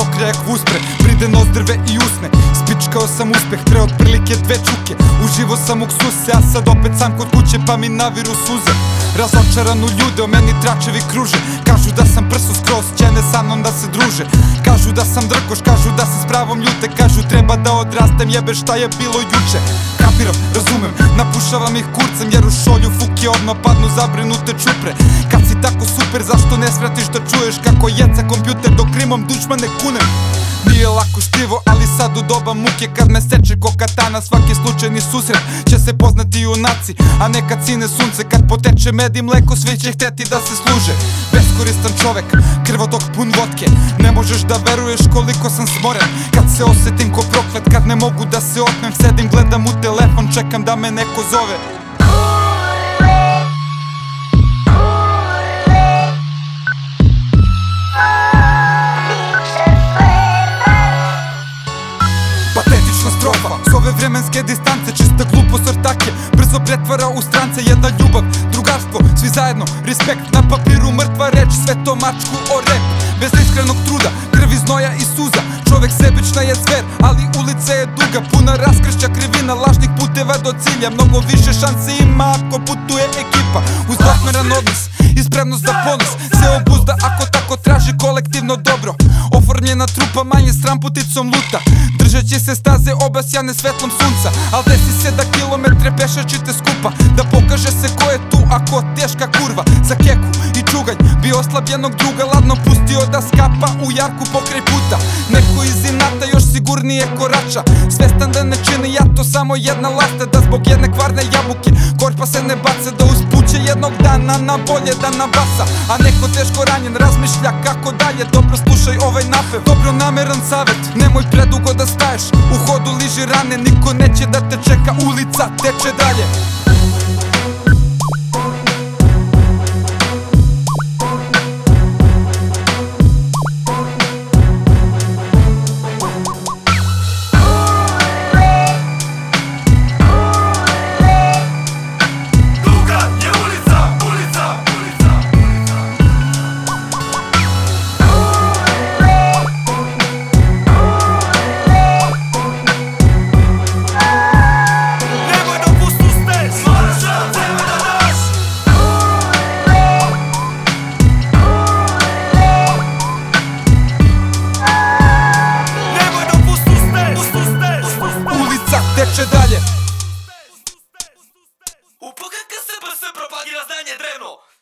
jak uspre Pride nozdrve i usne. Spičkao sam uspeh, pre otprilike dve čuke. Uživo sam u ksuse, a sad opet sam kod kuće pa mi naviru suze. Razočaran u ljude, o meni tračevi kruže. Kažu da sam prso skroz, će ne sa mnom da se druže. Kažu da sam drkoš, kažu da se s pravom ljute. Kažu treba da odrastem, jebe šta je bilo juče. Kapiram, razumem, napušavam ih kurcem Fuke odmah padnu zabrinute čupre. Kad si tako super, zašto ne svratiš da čuješ Kako jeca kompjuter dok rimom dušmane kunem Nije lako štivo, ali sad u doba muke Kad me seče ko katana, svaki slučajni susret Će se poznati junaci, a ne kad sine sunce Kad poteče med i mleko, svi će hteti da se služe. Beskoristan čovek, krvotok pun vodke Ne možeš da veruješ koliko sam smoren. Kad se osetim ko proklet, kad ne mogu da se otmem Sedim, gledam u telefon, čekam da me neko zove vremenske distance Čista glupost ortake Brzo pretvara u strance Jedna ljubav, drugarstvo Svi zajedno, respekt Na papiru mrtva reč Sve to mačku o rep. Bez iskrenog truda Krvi znoja i suza Čovek sebična je zver Ali ulica je duga Puna raskršća krivina Lažnih puteva do cilja. Mnogo više šanse ima Ako putuje ekipa Uz odnos I spremnost za ponos. Se obuzda ako tako traži kolektivno dobro. Oformljena trupa manje stramputicom luta. Držat će se staze obasjane svetlom sunca. Al desi se da kilometre pešačite skupa. Da pokaže se ko je tu ako teška kurva. Za keku i čuganj bi oslabljenog druga Ladno pustio da skapa u jarku pokraj puta još sigurnije korača. Svestan da ne čini ja to samo jedna lasta Da zbog jedne kvarne jabuke korpa se ne baca Da uspuće jednog dana na bolje da nabasa A neko teško ranjen razmišlja kako dalje Dobro slušaj ovaj napev, dobro nameran savet. Nemoj predugo da staješ, u hodu liži rane Niko neće da te čeka, ulica teče dalje dalje U